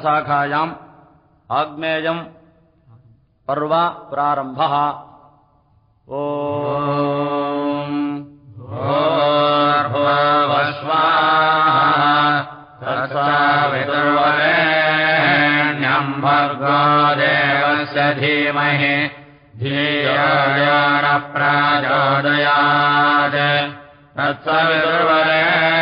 शाखायाम् आग्नेयम् पर्व प्रारम्भः। ओ विदुर्वरेण्यम् भर्गो देवस्य धीमहि। धीयानप्राचोदयात् तत्सविदुर्वरेण्या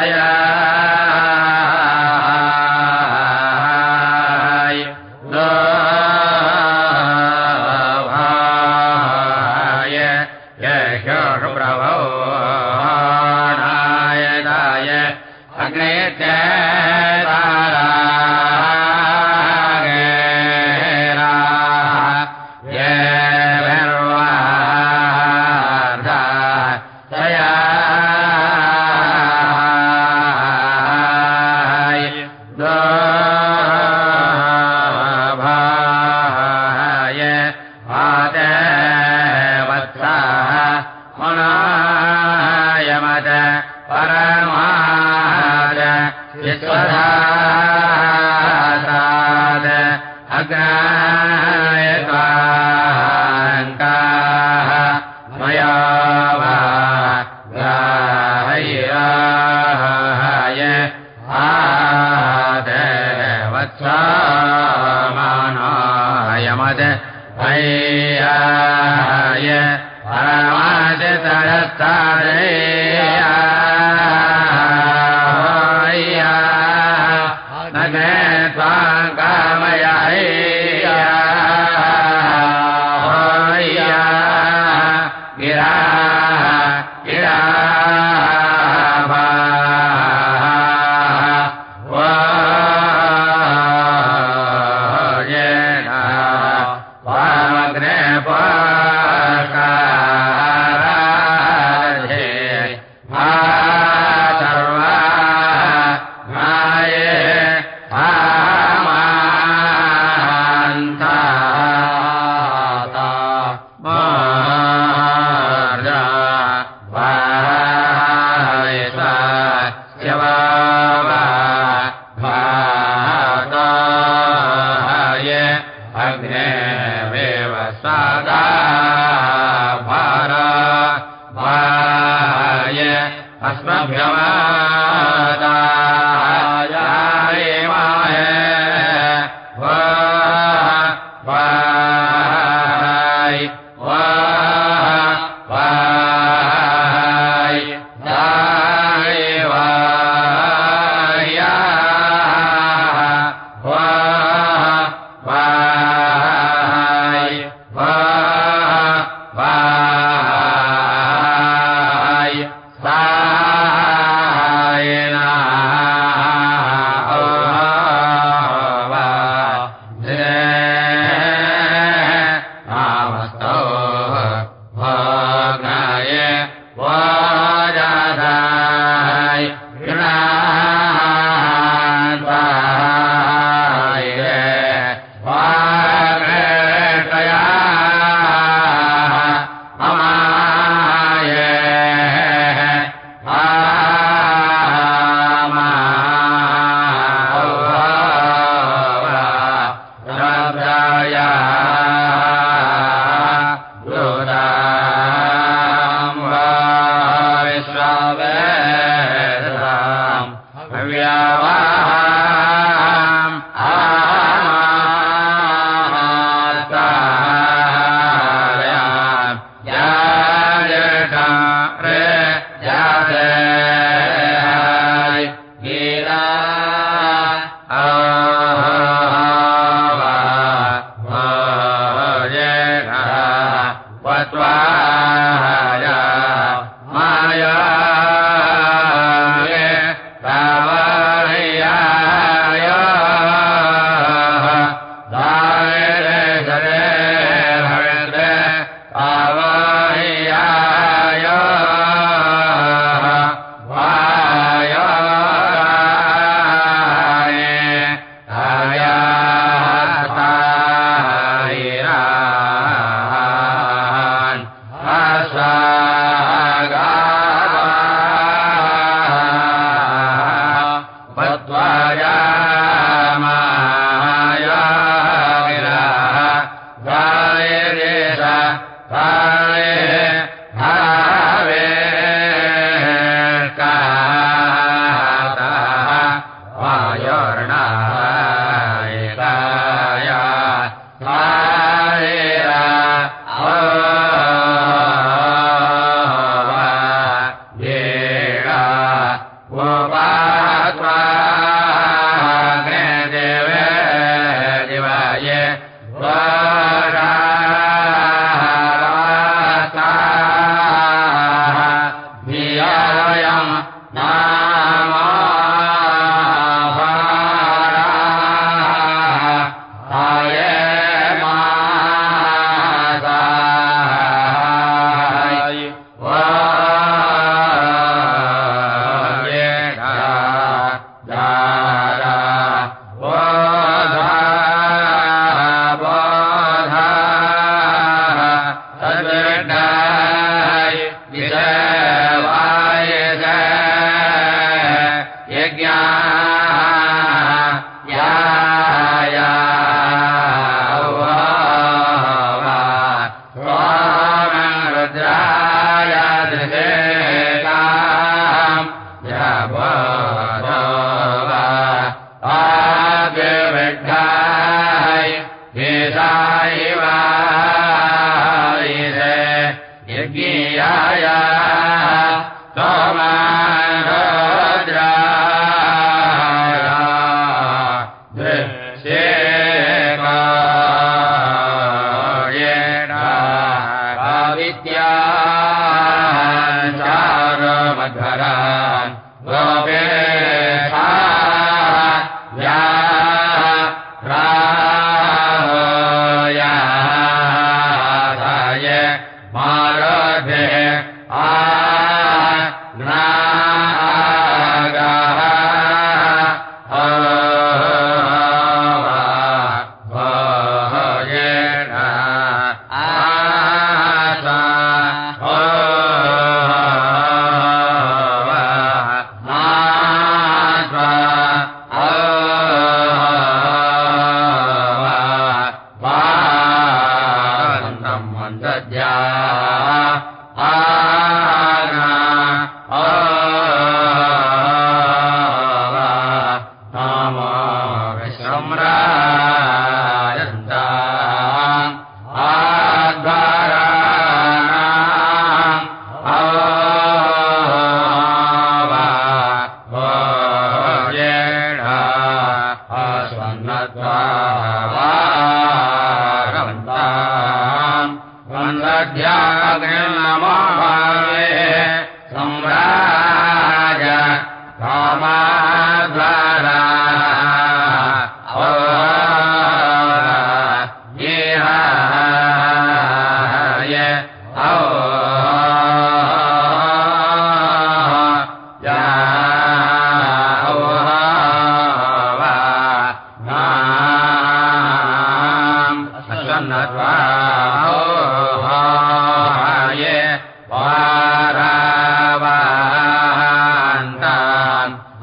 तया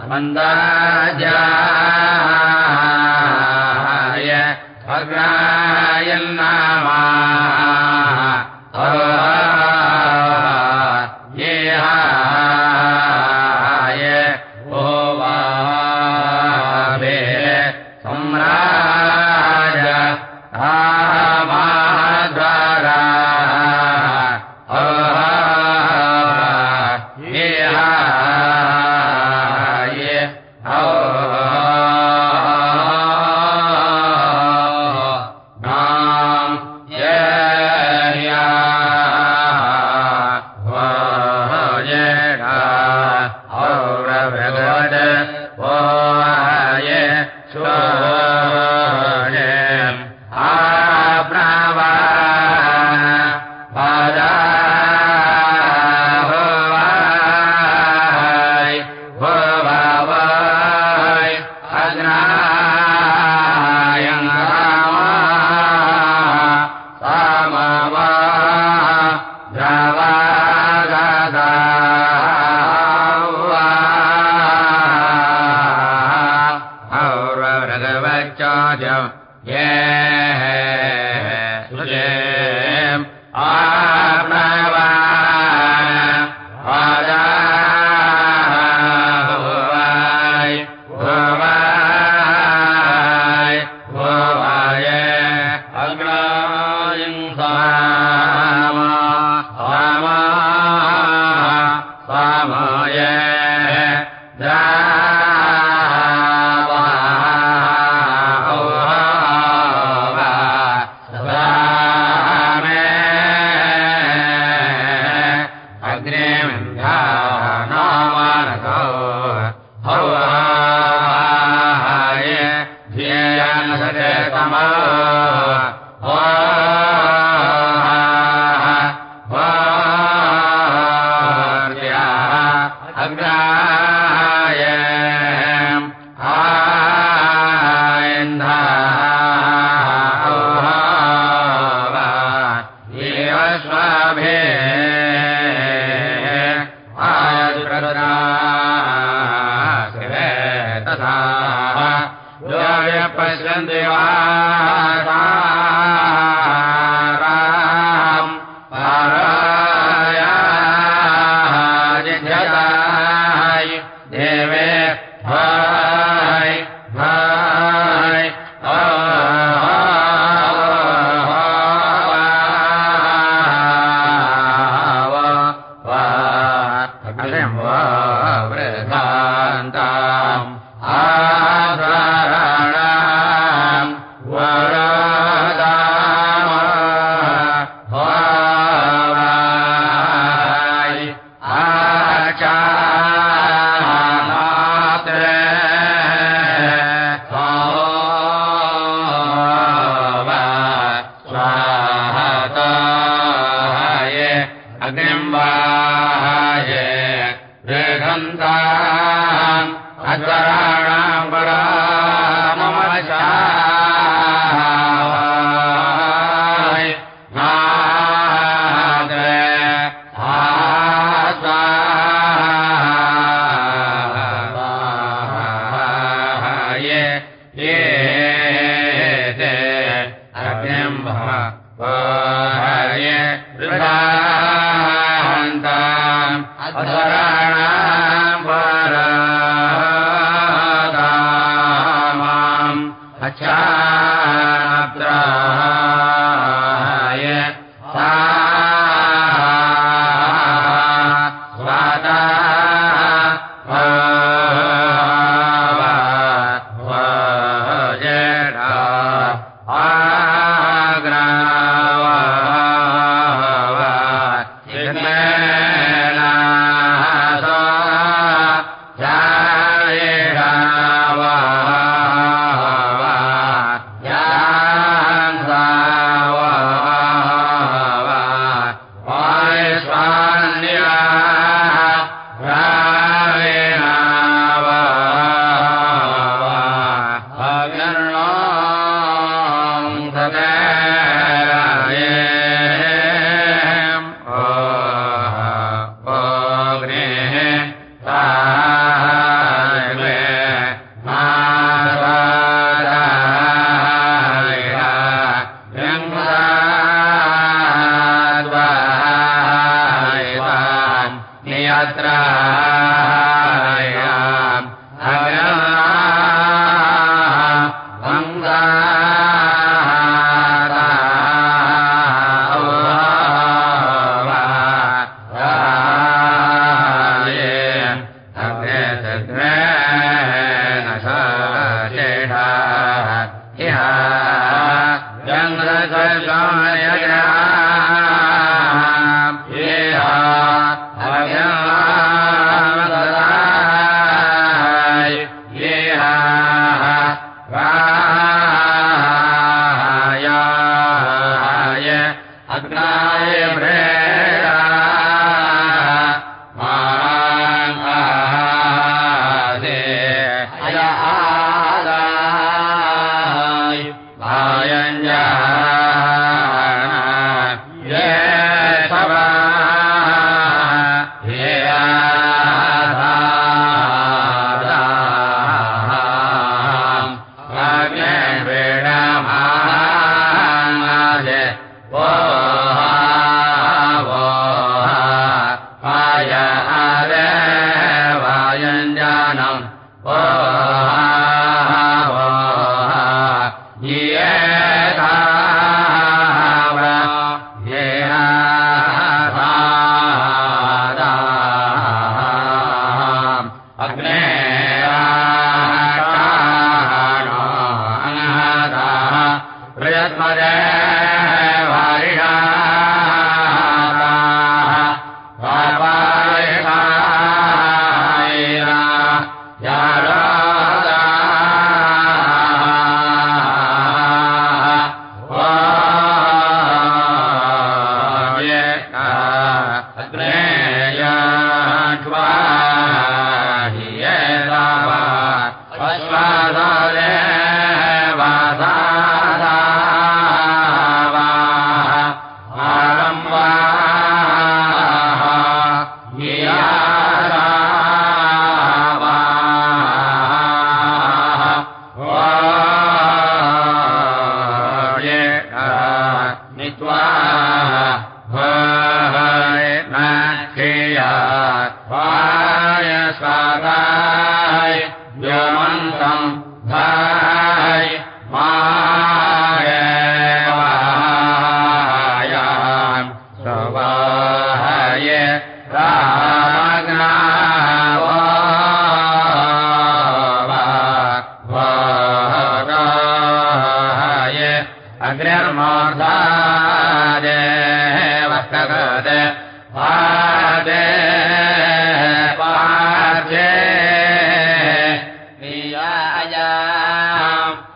मन्दाजाय भग्नायन्नामा आपनवा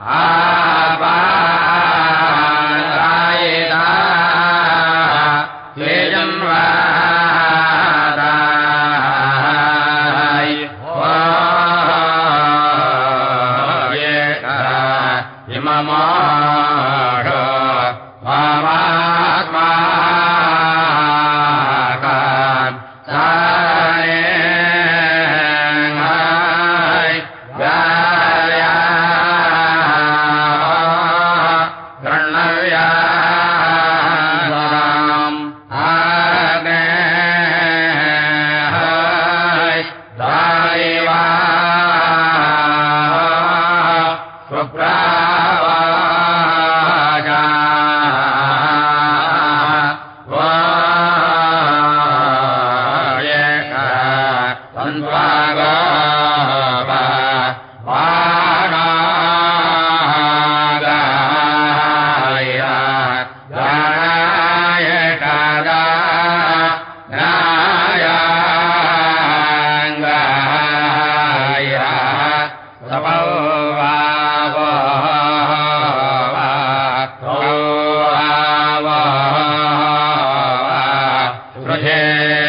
Ah! भजे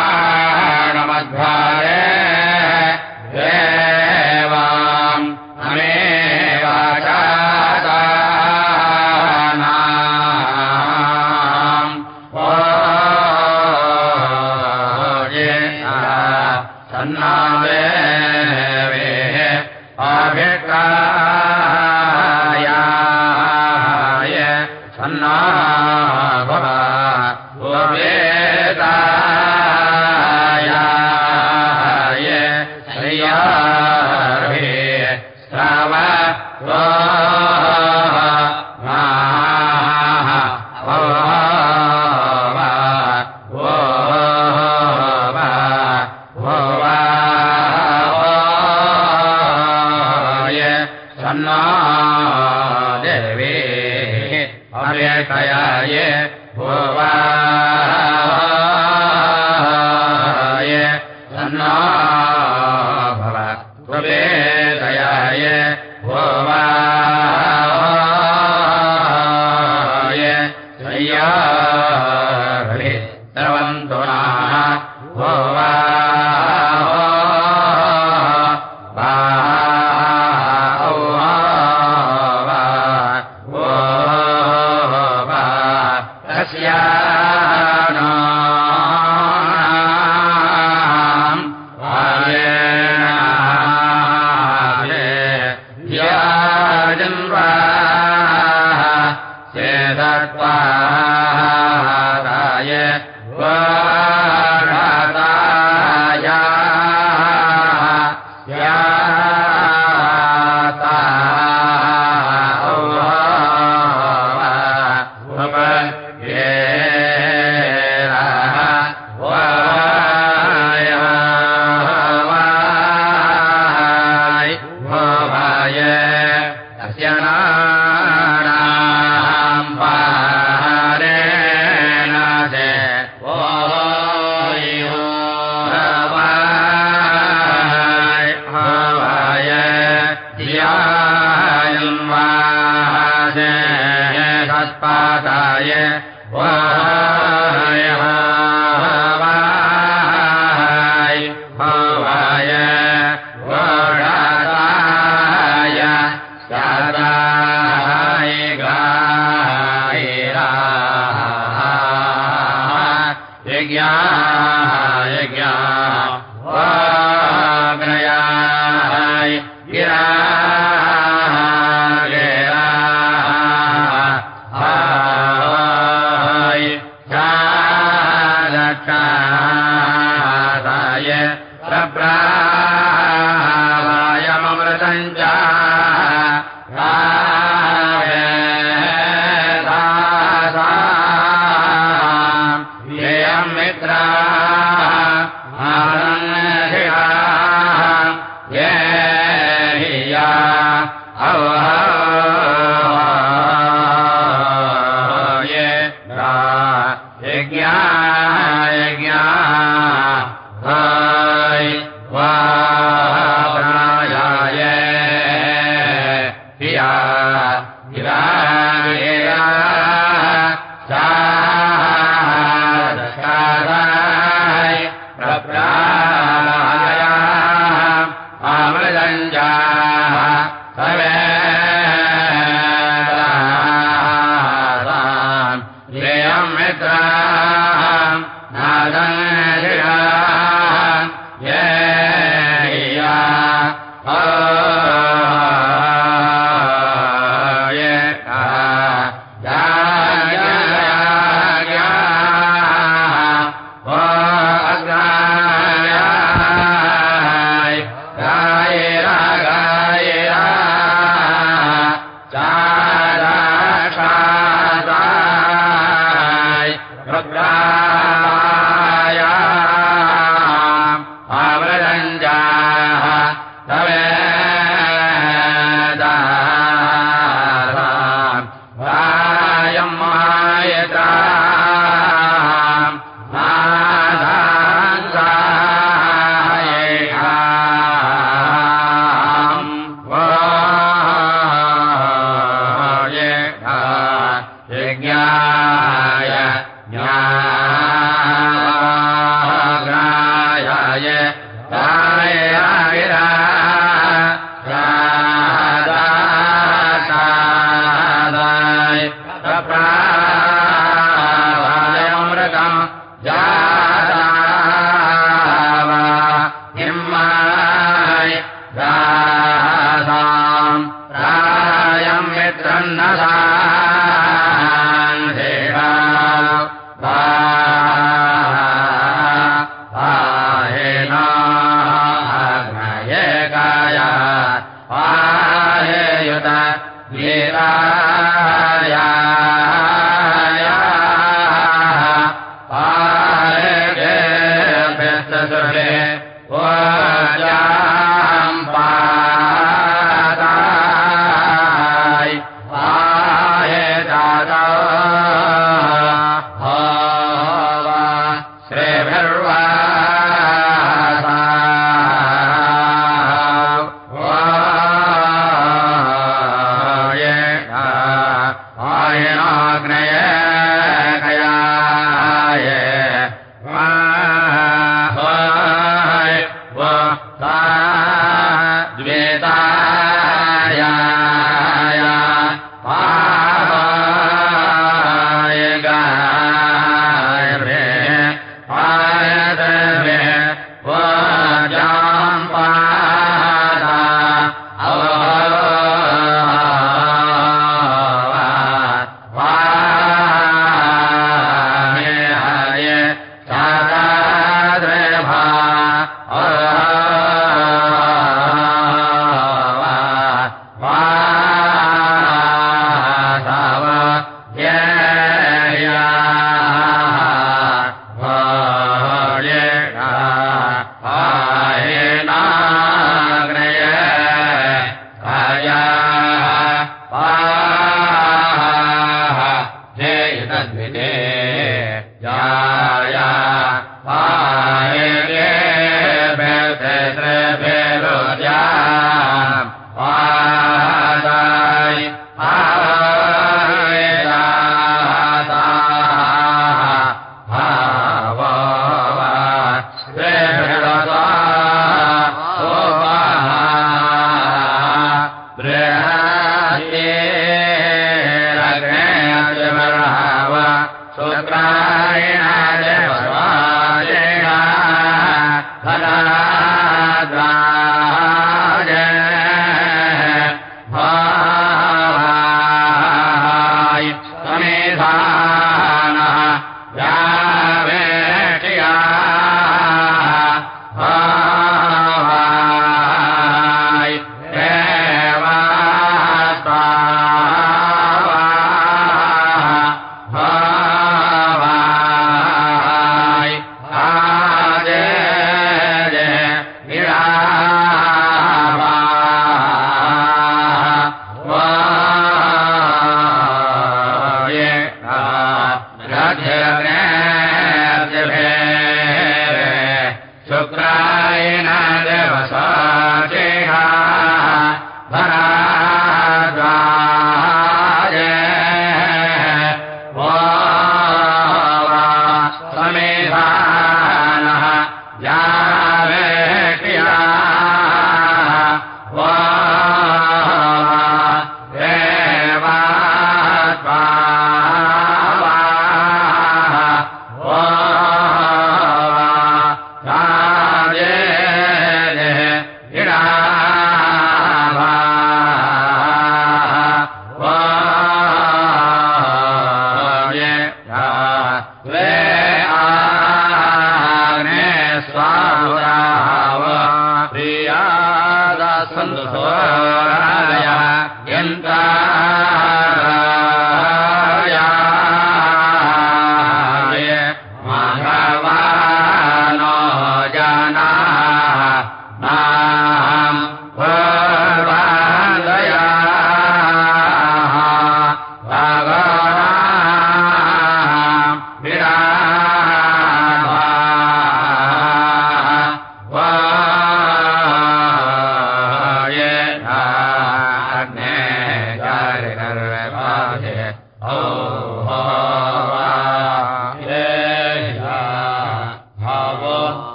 सत्याधर्माणमध्वारे